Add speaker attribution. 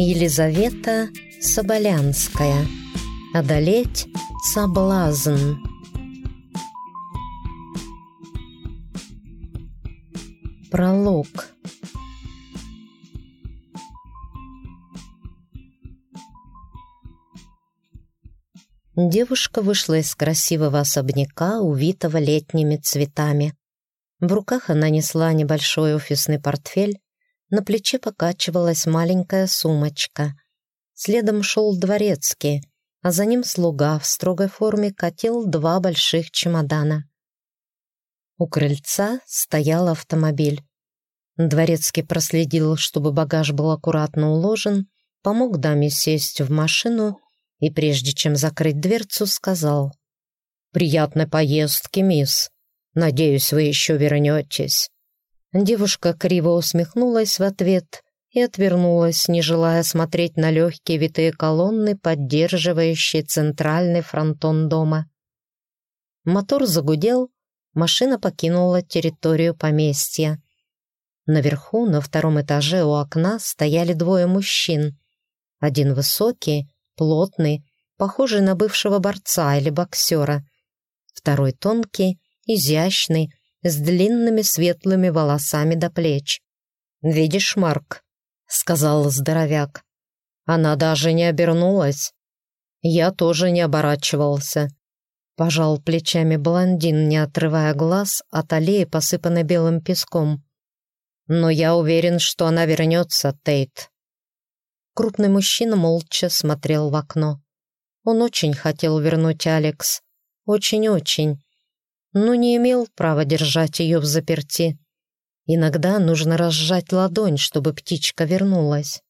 Speaker 1: Елизавета Соболянская. Одолеть соблазн. Пролог. Девушка вышла из красивого особняка, увитого летними цветами. В руках она несла небольшой офисный портфель, на плече покачивалась маленькая сумочка. Следом шел дворецкий, а за ним слуга в строгой форме катил два больших чемодана. У крыльца стоял автомобиль. Дворецкий проследил, чтобы багаж был аккуратно уложен, помог даме сесть в машину и, прежде чем закрыть дверцу, сказал «Приятной поездки, мисс. Надеюсь, вы еще вернетесь». Девушка криво усмехнулась в ответ и отвернулась, не желая смотреть на легкие витые колонны, поддерживающие центральный фронтон дома. Мотор загудел, машина покинула территорию поместья. Наверху, на втором этаже у окна, стояли двое мужчин. Один высокий, плотный, похожий на бывшего борца или боксера. Второй тонкий, изящный, с длинными светлыми волосами до плеч. «Видишь, Марк?» — сказал здоровяк. Она даже не обернулась. Я тоже не оборачивался. Пожал плечами блондин, не отрывая глаз от аллеи, посыпанной белым песком. «Но я уверен, что она вернется, Тейт». Крупный мужчина молча смотрел в окно. Он очень хотел вернуть Алекс. Очень-очень но не имел права держать ее в заперти. Иногда нужно разжать ладонь, чтобы птичка вернулась.